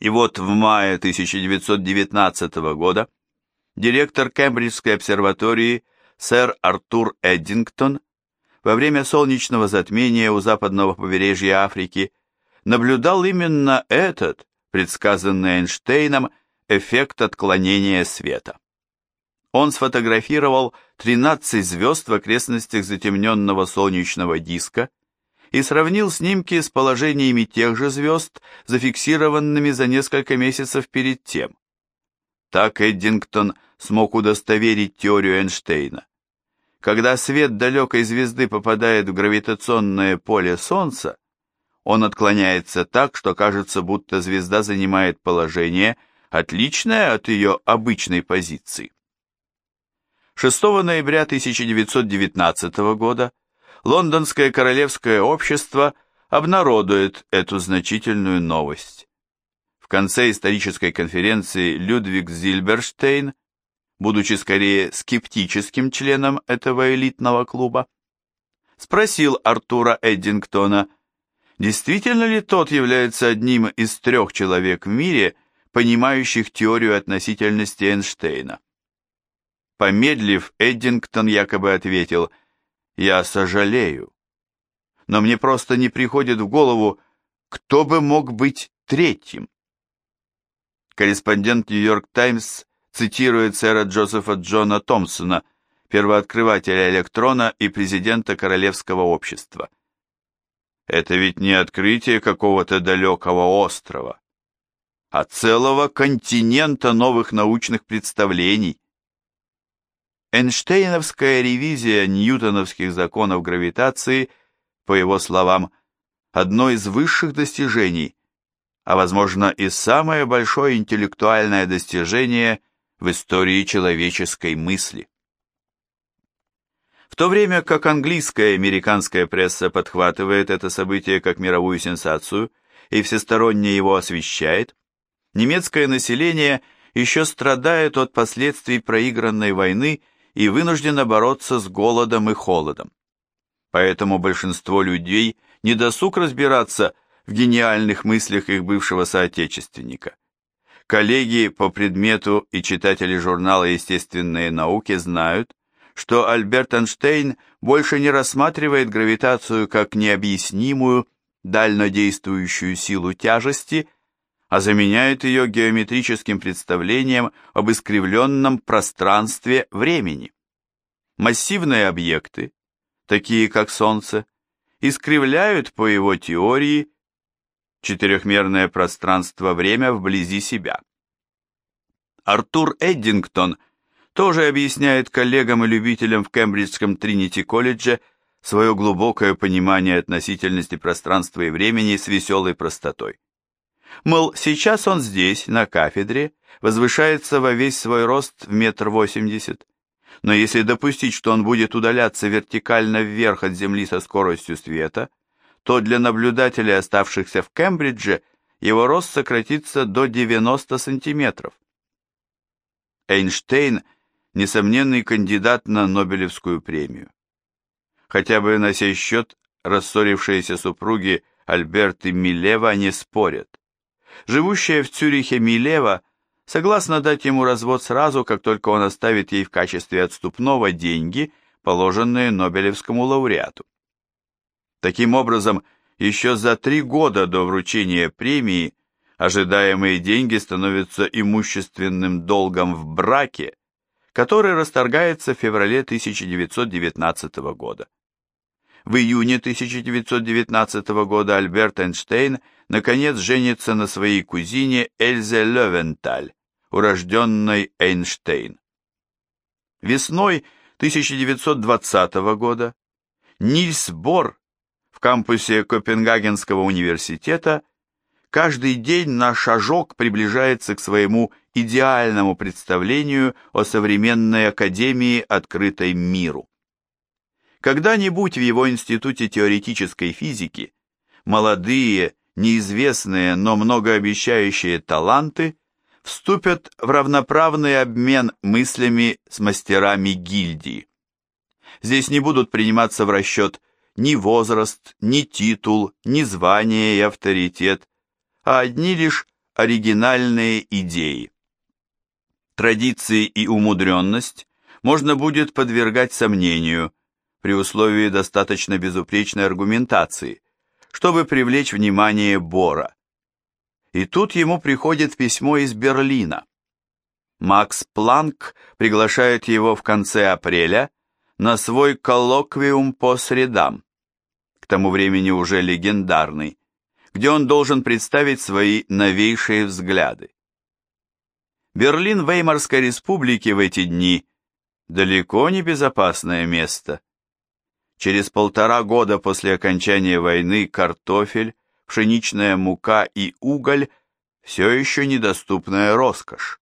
И вот в мае 1919 года директор Кембриджской обсерватории сэр Артур Эддингтон во время солнечного затмения у западного побережья Африки наблюдал именно этот, предсказанный Эйнштейном, эффект отклонения света. Он сфотографировал 13 звезд в окрестностях затемненного солнечного диска и сравнил снимки с положениями тех же звезд, зафиксированными за несколько месяцев перед тем. Так Эддингтон смог удостоверить теорию Эйнштейна. Когда свет далекой звезды попадает в гравитационное поле Солнца, он отклоняется так, что кажется, будто звезда занимает положение, отличное от ее обычной позиции. 6 ноября 1919 года Лондонское Королевское общество обнародует эту значительную новость. В конце исторической конференции Людвиг Зильберштейн, будучи скорее скептическим членом этого элитного клуба, спросил Артура Эддингтона, действительно ли тот является одним из трех человек в мире, понимающих теорию относительности Эйнштейна. Помедлив, Эддингтон якобы ответил – я сожалею. Но мне просто не приходит в голову, кто бы мог быть третьим. Корреспондент Нью-Йорк Таймс цитирует сэра Джозефа Джона Томпсона, первооткрывателя электрона и президента Королевского общества. Это ведь не открытие какого-то далекого острова, а целого континента новых научных представлений. Эйнштейновская ревизия ньютоновских законов гравитации, по его словам, одно из высших достижений, а возможно и самое большое интеллектуальное достижение в истории человеческой мысли. В то время как английская и американская пресса подхватывает это событие как мировую сенсацию и всесторонне его освещает, немецкое население еще страдает от последствий проигранной войны и вынуждена бороться с голодом и холодом. Поэтому большинство людей не досуг разбираться в гениальных мыслях их бывшего соотечественника. Коллеги по предмету и читатели журнала «Естественные науки» знают, что Альберт Эйнштейн больше не рассматривает гравитацию как необъяснимую, дальнодействующую силу тяжести, а заменяет ее геометрическим представлением об искривленном пространстве времени. Массивные объекты, такие как Солнце, искривляют по его теории четырехмерное пространство-время вблизи себя. Артур Эддингтон тоже объясняет коллегам и любителям в Кембриджском Тринити-колледже свое глубокое понимание относительности пространства и времени с веселой простотой. Мол, сейчас он здесь, на кафедре, возвышается во весь свой рост в метр восемьдесят. Но если допустить, что он будет удаляться вертикально вверх от Земли со скоростью света, то для наблюдателей, оставшихся в Кембридже, его рост сократится до 90 сантиметров. Эйнштейн – несомненный кандидат на Нобелевскую премию. Хотя бы на сей счет рассорившиеся супруги Альберт и Милева не спорят. Живущая в Цюрихе Милева согласна дать ему развод сразу, как только он оставит ей в качестве отступного деньги, положенные Нобелевскому лауреату. Таким образом, еще за три года до вручения премии ожидаемые деньги становятся имущественным долгом в браке, который расторгается в феврале 1919 года. В июне 1919 года Альберт Эйнштейн наконец женится на своей кузине Эльзе Левенталь, урожденной Эйнштейн. Весной 1920 года Нильс Бор в кампусе Копенгагенского университета каждый день на шажок приближается к своему идеальному представлению о современной академии, открытой миру. Когда-нибудь в его институте теоретической физики молодые неизвестные, но многообещающие таланты вступят в равноправный обмен мыслями с мастерами гильдии. Здесь не будут приниматься в расчет ни возраст, ни титул, ни звание и авторитет, а одни лишь оригинальные идеи. Традиции и умудренность можно будет подвергать сомнению при условии достаточно безупречной аргументации, чтобы привлечь внимание Бора. И тут ему приходит письмо из Берлина. Макс Планк приглашает его в конце апреля на свой коллоквиум по средам, к тому времени уже легендарный, где он должен представить свои новейшие взгляды. Берлин Веймарской республики в эти дни далеко не безопасное место. Через полтора года после окончания войны картофель, пшеничная мука и уголь все еще недоступная роскошь.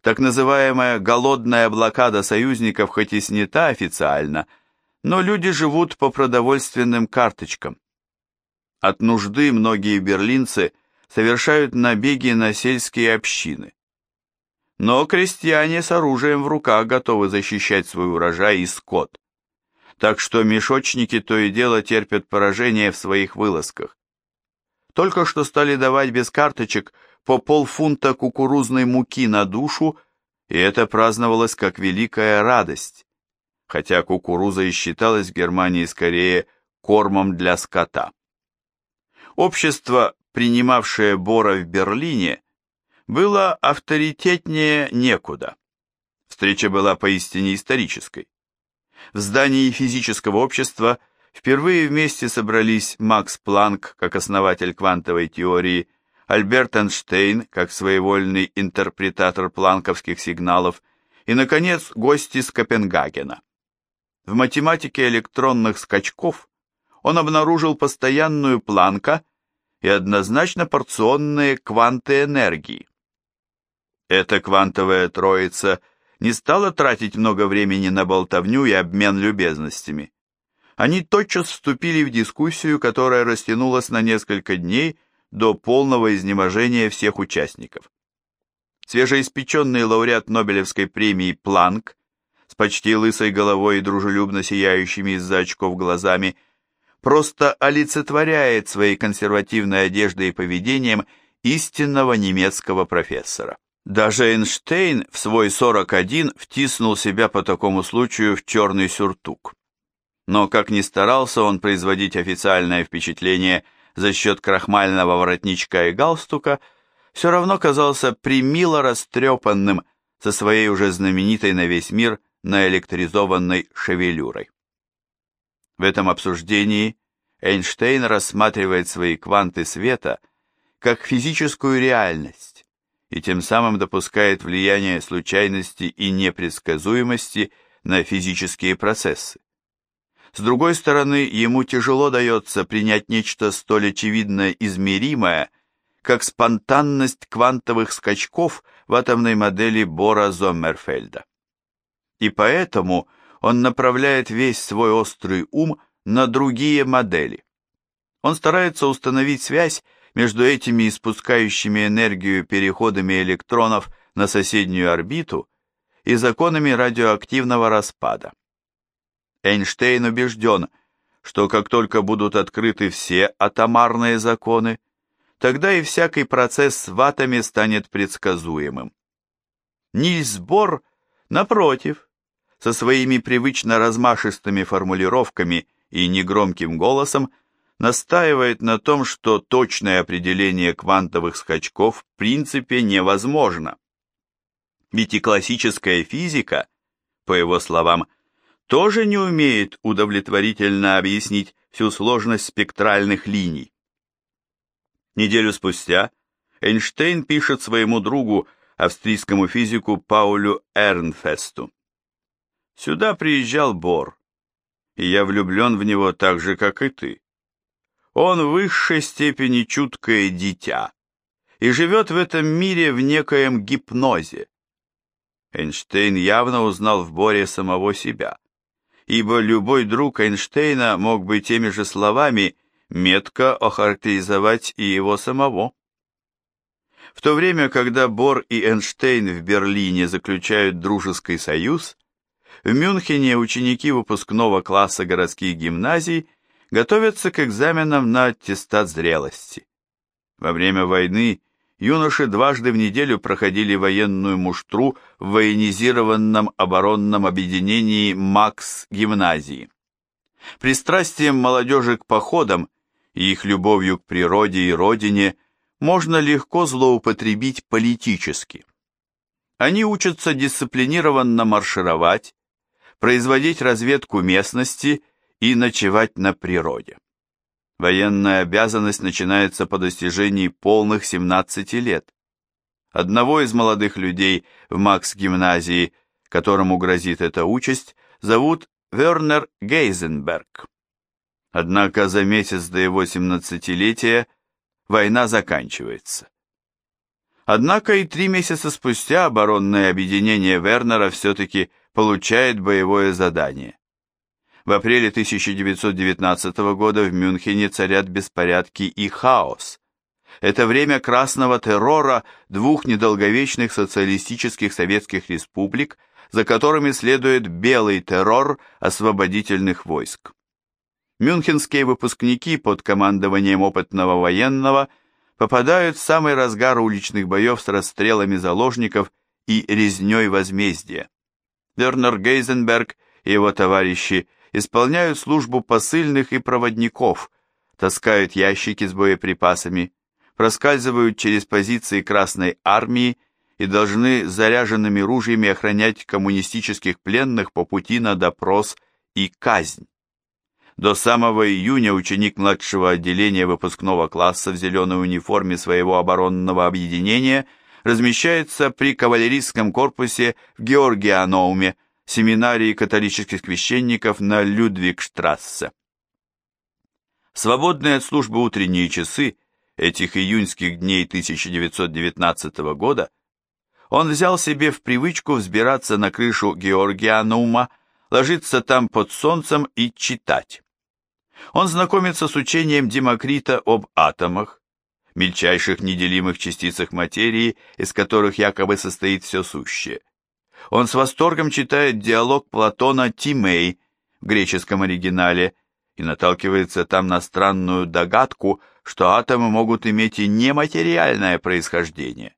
Так называемая голодная блокада союзников хоть и снята официально, но люди живут по продовольственным карточкам. От нужды многие берлинцы совершают набеги на сельские общины. Но крестьяне с оружием в руках готовы защищать свой урожай и скот. Так что мешочники то и дело терпят поражение в своих вылазках. Только что стали давать без карточек по полфунта кукурузной муки на душу, и это праздновалось как великая радость, хотя кукуруза и считалась в Германии скорее кормом для скота. Общество, принимавшее Бора в Берлине, было авторитетнее некуда. Встреча была поистине исторической. В здании физического общества впервые вместе собрались Макс Планк, как основатель квантовой теории, Альберт Эйнштейн, как своевольный интерпретатор планковских сигналов, и, наконец, гости из Копенгагена. В математике электронных скачков он обнаружил постоянную Планка и однозначно порционные кванты энергии. Эта квантовая троица не стала тратить много времени на болтовню и обмен любезностями. Они тотчас вступили в дискуссию, которая растянулась на несколько дней до полного изнеможения всех участников. Свежеиспеченный лауреат Нобелевской премии Планк с почти лысой головой и дружелюбно сияющими из-за очков глазами – просто олицетворяет своей консервативной одеждой и поведением истинного немецкого профессора. Даже Эйнштейн в свой 41 втиснул себя по такому случаю в черный сюртук. Но как ни старался он производить официальное впечатление за счет крахмального воротничка и галстука, все равно казался примило растрепанным со своей уже знаменитой на весь мир наэлектризованной шевелюрой. В этом обсуждении Эйнштейн рассматривает свои кванты света как физическую реальность и тем самым допускает влияние случайности и непредсказуемости на физические процессы. С другой стороны, ему тяжело дается принять нечто столь очевидно измеримое, как спонтанность квантовых скачков в атомной модели Бора-Зоммерфельда. И поэтому он направляет весь свой острый ум на другие модели. Он старается установить связь между этими испускающими энергию переходами электронов на соседнюю орбиту и законами радиоактивного распада. Эйнштейн убежден, что как только будут открыты все атомарные законы, тогда и всякий процесс в атоме станет предсказуемым. Нильс Бор, напротив, со своими привычно размашистыми формулировками и негромким голосом настаивает на том, что точное определение квантовых скачков в принципе невозможно. Ведь и классическая физика, по его словам, тоже не умеет удовлетворительно объяснить всю сложность спектральных линий. Неделю спустя Эйнштейн пишет своему другу, австрийскому физику Паулю Эрнфесту. Сюда приезжал Бор, и я влюблен в него так же, как и ты. Он в высшей степени чуткое дитя и живет в этом мире в некоем гипнозе. Эйнштейн явно узнал в Боре самого себя, ибо любой друг Эйнштейна мог бы теми же словами метко охарактеризовать и его самого. В то время, когда Бор и Эйнштейн в Берлине заключают дружеский союз, в Мюнхене ученики выпускного класса городских гимназий готовятся к экзаменам на аттестат зрелости. Во время войны юноши дважды в неделю проходили военную муштру в военизированном оборонном объединении «Макс гимназии». Пристрастием молодежи к походам и их любовью к природе и родине можно легко злоупотребить политически. Они учатся дисциплинированно маршировать, производить разведку местности и ночевать на природе. Военная обязанность начинается по достижении полных 17 лет. Одного из молодых людей в Макс-гимназии, которому грозит эта участь, зовут Вернер Гейзенберг. Однако за месяц до его 17-летия война заканчивается. Однако и три месяца спустя оборонное объединение Вернера все-таки получает боевое задание. В апреле 1919 года в Мюнхене царят беспорядки и хаос. Это время красного террора двух недолговечных социалистических советских республик, за которыми следует белый террор освободительных войск. Мюнхенские выпускники под командованием опытного военного попадают в самый разгар уличных боев с расстрелами заложников и резней возмездия. Вернер Гейзенберг и его товарищи исполняют службу посыльных и проводников, таскают ящики с боеприпасами, проскальзывают через позиции Красной Армии и должны заряженными ружьями охранять коммунистических пленных по пути на допрос и казнь. До самого июня ученик младшего отделения выпускного класса в зеленой униформе своего оборонного объединения размещается при кавалерийском корпусе в Георгианауме, семинарии католических священников на Людвигштрассе. Свободные от службы утренние часы этих июньских дней 1919 года он взял себе в привычку взбираться на крышу Георгианума, ложиться там под солнцем и читать. Он знакомится с учением Демокрита об атомах, мельчайших неделимых частицах материи, из которых якобы состоит все сущее. Он с восторгом читает диалог Платона Тимей в греческом оригинале и наталкивается там на странную догадку, что атомы могут иметь и нематериальное происхождение.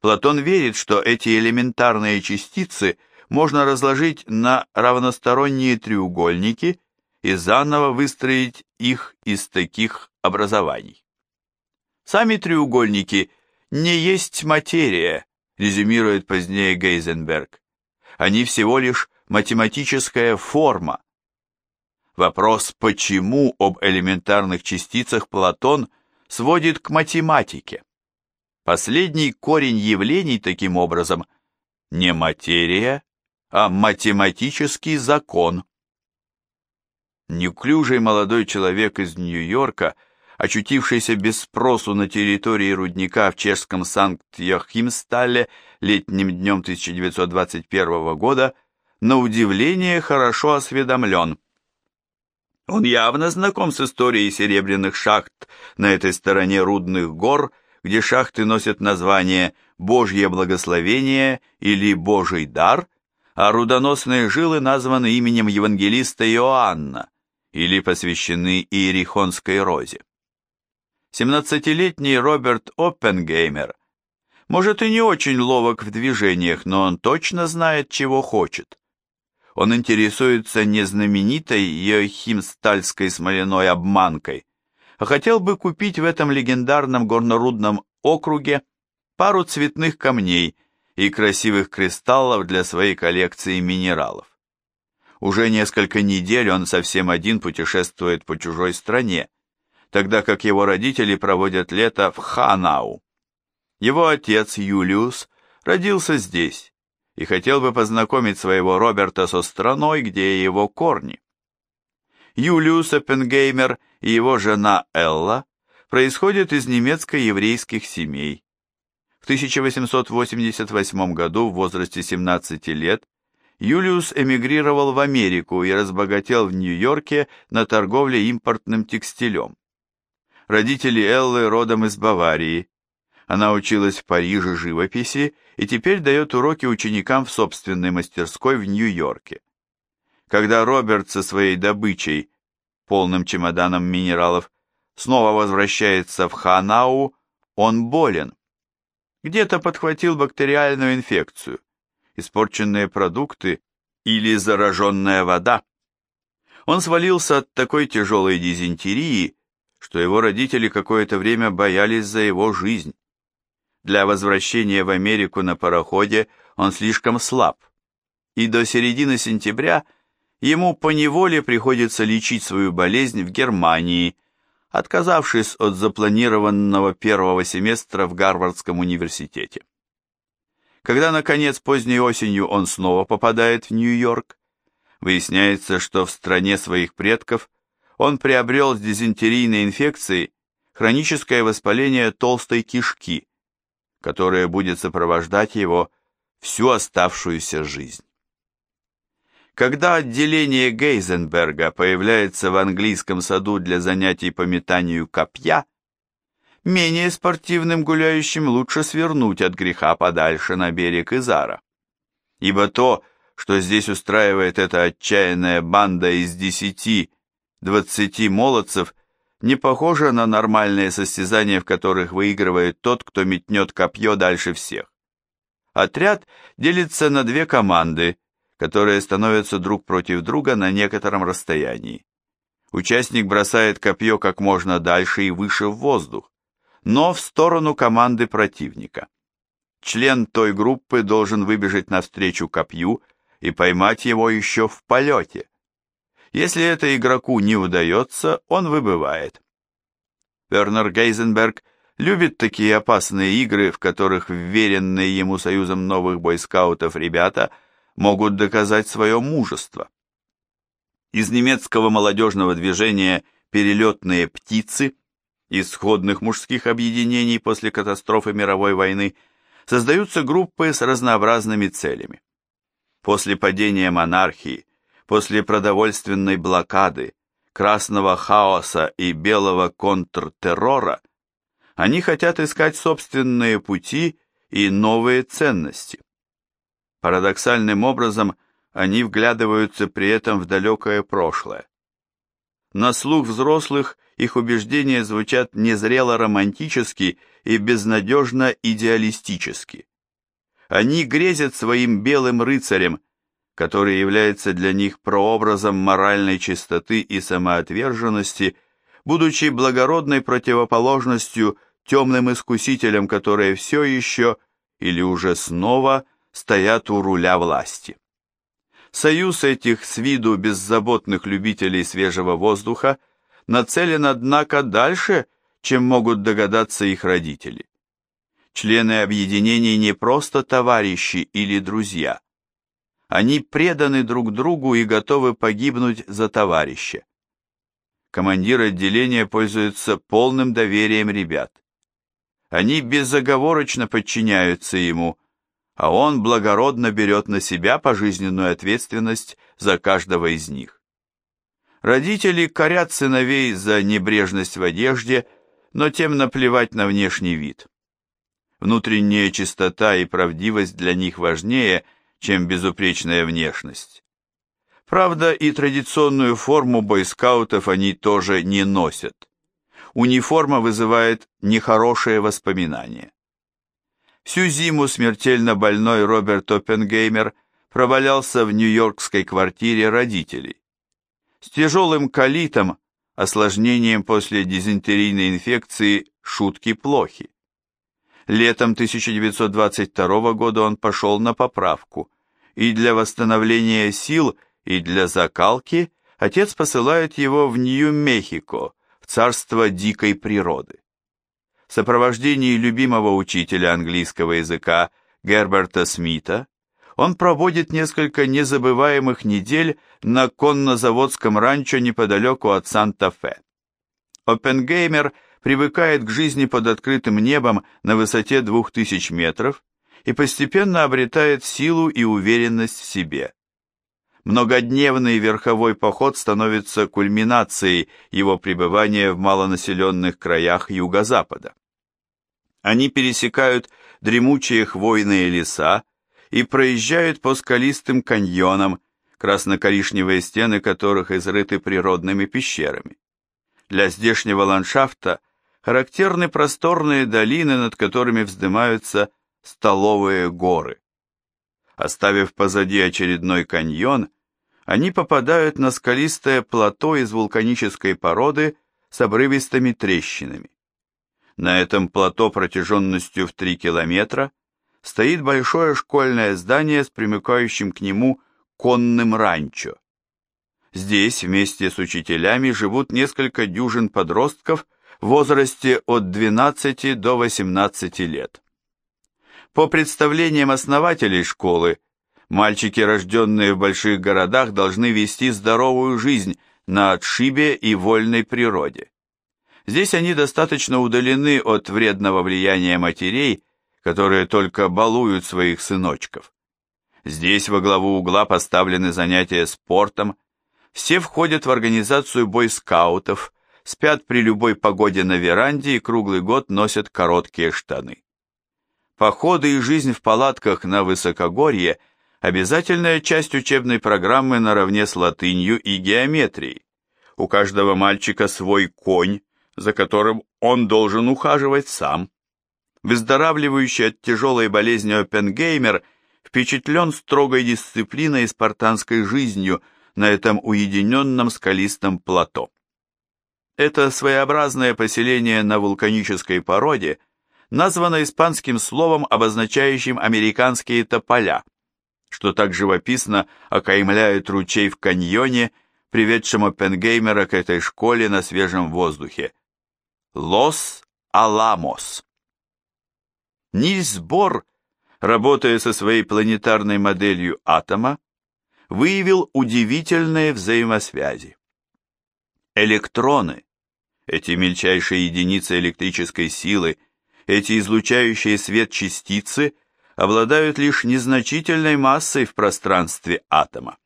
Платон верит, что эти элементарные частицы можно разложить на равносторонние треугольники и заново выстроить их из таких образований. Сами треугольники не есть материя, резюмирует позднее Гейзенберг они всего лишь математическая форма. Вопрос «почему» об элементарных частицах Платон сводит к математике. Последний корень явлений таким образом не материя, а математический закон. Неуклюжий молодой человек из Нью-Йорка, очутившийся без спросу на территории рудника в чешском Санкт-Йохимстале летним днем 1921 года, на удивление хорошо осведомлен. Он явно знаком с историей серебряных шахт на этой стороне рудных гор, где шахты носят название «Божье благословение» или «Божий дар», а рудоносные жилы названы именем евангелиста Иоанна или посвящены Иерихонской розе. 17-летний Роберт Оппенгеймер может и не очень ловок в движениях, но он точно знает, чего хочет. Он интересуется не знаменитой Йохимстальской смоляной обманкой, а хотел бы купить в этом легендарном горнорудном округе пару цветных камней и красивых кристаллов для своей коллекции минералов. Уже несколько недель он совсем один путешествует по чужой стране, тогда как его родители проводят лето в Ханау. Его отец Юлиус родился здесь и хотел бы познакомить своего Роберта со страной, где его корни. Юлиус Эппенгеймер и его жена Элла происходят из немецко-еврейских семей. В 1888 году в возрасте 17 лет Юлиус эмигрировал в Америку и разбогател в Нью-Йорке на торговле импортным текстилем. Родители Эллы родом из Баварии, она училась в Париже живописи и теперь дает уроки ученикам в собственной мастерской в Нью-Йорке. Когда Роберт со своей добычей, полным чемоданом минералов, снова возвращается в Ханау, он болен. где-то подхватил бактериальную инфекцию, испорченные продукты или зараженная вода. Он свалился от такой тяжелой дизентерии, что его родители какое-то время боялись за его жизнь. Для возвращения в Америку на пароходе он слишком слаб, и до середины сентября ему поневоле приходится лечить свою болезнь в Германии, отказавшись от запланированного первого семестра в Гарвардском университете. Когда, наконец, поздней осенью он снова попадает в Нью-Йорк, выясняется, что в стране своих предков он приобрел с дизентерийной инфекцией хроническое воспаление толстой кишки, которое будет сопровождать его всю оставшуюся жизнь. Когда отделение Гейзенберга появляется в английском саду для занятий по метанию копья, менее спортивным гуляющим лучше свернуть от греха подальше на берег Изара. Ибо то, что здесь устраивает эта отчаянная банда из десяти-двадцати молодцев, не похоже на нормальные состязания, в которых выигрывает тот, кто метнет копье дальше всех. Отряд делится на две команды, которые становятся друг против друга на некотором расстоянии. Участник бросает копье как можно дальше и выше в воздух, но в сторону команды противника. Член той группы должен выбежать навстречу копью и поймать его еще в полете. Если это игроку не удается, он выбывает. Вернер Гейзенберг любит такие опасные игры, в которых вверенные ему союзом новых бойскаутов ребята – могут доказать свое мужество. Из немецкого молодежного движения «Перелетные птицы» исходных мужских объединений после катастрофы мировой войны создаются группы с разнообразными целями. После падения монархии, после продовольственной блокады, красного хаоса и белого контртеррора, они хотят искать собственные пути и новые ценности. Парадоксальным образом они вглядываются при этом в далекое прошлое. На слух взрослых их убеждения звучат незрело романтически и безнадежно идеалистически. Они грезят своим белым рыцарем, который является для них прообразом моральной чистоты и самоотверженности, будучи благородной противоположностью темным искусителям, которые все еще или уже снова стоят у руля власти. Союз этих с виду беззаботных любителей свежего воздуха нацелен, однако, дальше, чем могут догадаться их родители. Члены объединений не просто товарищи или друзья. Они преданы друг другу и готовы погибнуть за товарища. Командир отделения пользуется полным доверием ребят. Они безоговорочно подчиняются ему, а он благородно берет на себя пожизненную ответственность за каждого из них. Родители корят сыновей за небрежность в одежде, но тем наплевать на внешний вид. Внутренняя чистота и правдивость для них важнее, чем безупречная внешность. Правда, и традиционную форму бойскаутов они тоже не носят. Униформа вызывает нехорошие воспоминания. Всю зиму смертельно больной Роберт Оппенгеймер провалялся в нью-йоркской квартире родителей. С тяжелым колитом, осложнением после дизентерийной инфекции, шутки плохи. Летом 1922 года он пошел на поправку, и для восстановления сил и для закалки отец посылает его в Нью-Мехико, в царство дикой природы в сопровождении любимого учителя английского языка Герберта Смита, он проводит несколько незабываемых недель на коннозаводском ранчо неподалеку от Санта-Фе. Оппенгеймер привыкает к жизни под открытым небом на высоте 2000 метров и постепенно обретает силу и уверенность в себе. Многодневный верховой поход становится кульминацией его пребывания в малонаселенных краях юго-запада. Они пересекают дремучие хвойные леса и проезжают по скалистым каньонам, красно-коричневые стены которых изрыты природными пещерами. Для здешнего ландшафта характерны просторные долины, над которыми вздымаются столовые горы. Оставив позади очередной каньон, они попадают на скалистое плато из вулканической породы с обрывистыми трещинами. На этом плато протяженностью в 3 километра стоит большое школьное здание с примыкающим к нему конным ранчо. Здесь вместе с учителями живут несколько дюжин подростков в возрасте от 12 до 18 лет. По представлениям основателей школы, мальчики, рожденные в больших городах, должны вести здоровую жизнь на отшибе и вольной природе. Здесь они достаточно удалены от вредного влияния матерей, которые только балуют своих сыночков. Здесь во главу угла поставлены занятия спортом, все входят в организацию бойскаутов, спят при любой погоде на веранде и круглый год носят короткие штаны. Походы и жизнь в палатках на высокогорье – обязательная часть учебной программы наравне с латынью и геометрией. У каждого мальчика свой конь, за которым он должен ухаживать сам. Выздоравливающий от тяжелой болезни Оппенгеймер впечатлен строгой дисциплиной и спартанской жизнью на этом уединенном скалистом плато. Это своеобразное поселение на вулканической породе – названо испанским словом, обозначающим американские тополя, что так живописно окаймляет ручей в каньоне, приведшем Оппенгеймера к этой школе на свежем воздухе. Лос-Аламос. Нильс Бор, работая со своей планетарной моделью атома, выявил удивительные взаимосвязи. Электроны, эти мельчайшие единицы электрической силы, эти излучающие свет частицы обладают лишь незначительной массой в пространстве атома.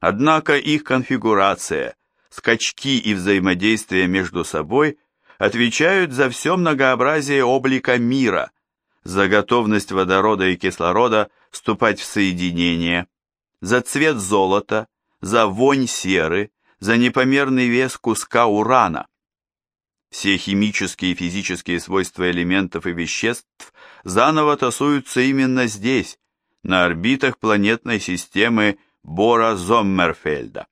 Однако их конфигурация, скачки и взаимодействие между собой отвечают за все многообразие облика мира, за готовность водорода и кислорода вступать в соединение, за цвет золота, за вонь серы, за непомерный вес куска урана. Все химические и физические свойства элементов и веществ заново тасуются именно здесь, на орбитах планетной системы Бора-Зоммерфельда.